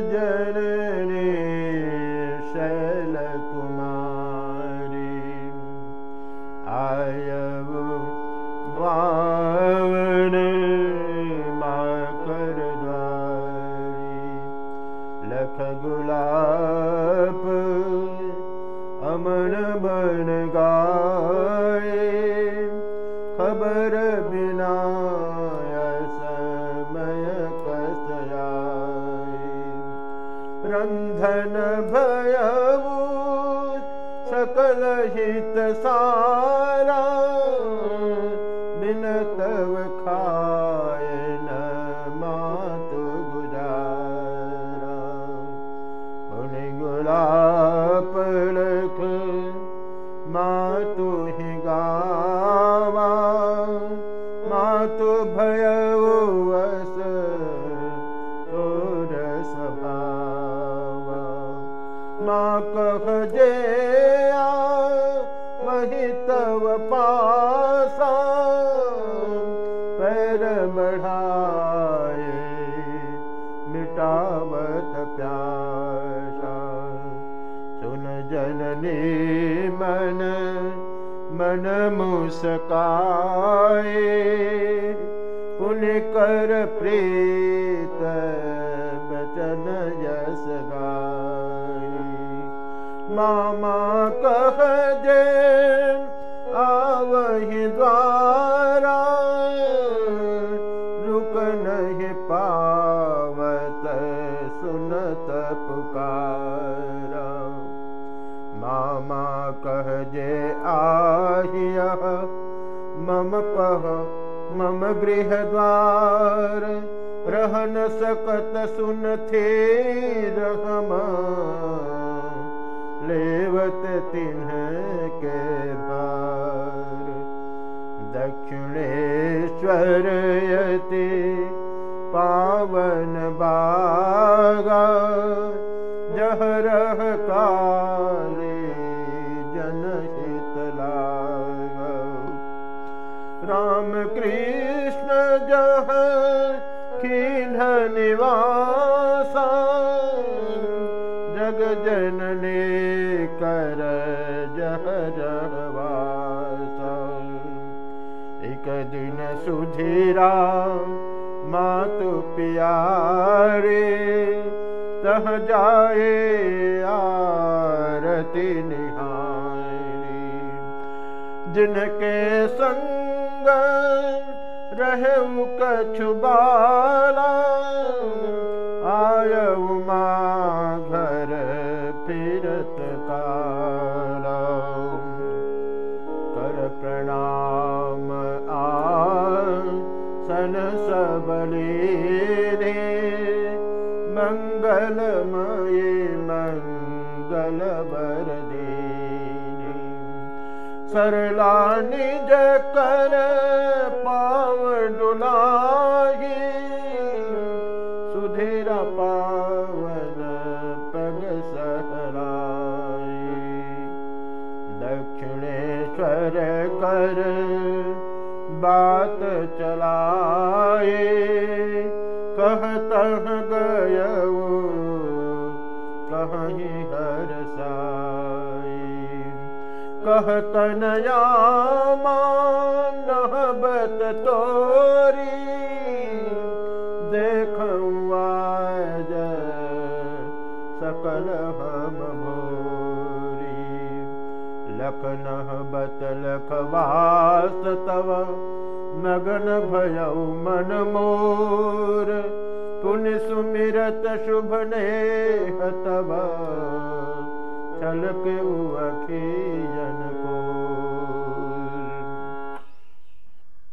जननी शैल कुमारी। आयव बावन माकर द्वारी। लख गुलाब अमन बन गाए। खबर रंधन भयऊ सकल हित सारा बिन तव खाए न मातु उन गुलाप लख मातु ही गावा मातु भय माँ कह जे वही तव पासा पैर बढ़ाए मिटावत प्यासा। सुन जननी मन मन मुस्काए पुण्य कर प्रीत मामा कह दे आवहि द्वारा। रुक नहीं पावत सुनत पुकारा मामा कह जे आहिय मम पह मम गृह द्वार। रह न सकत सुन थे रहमा तिन्ह के भार दक्षिणेश्वर यति पावन बागा रह काले जन शीतलागा राम कृष्ण जह निवासा जग जनने एक दिन सुधीरा मातु प्यारे तह जाए आरती निहारी जिनके संग रहे कछु बाला आय माँ सबली रे मङ्गलमये मङ्गल वरदीनि सरला निज कर पाव सुधीर पावन पग सहराई दक्षिणेश्वर कर बात चलाए। कहतह गयऊ कहीं हर साई कहतनया नहबत तोरी। देखुआज सकल हम भोरी लखनह बत लखवास तव। नगन भयऊ मन मोर। पुण्य सुमिरत शुभ ने तब छलक अखियन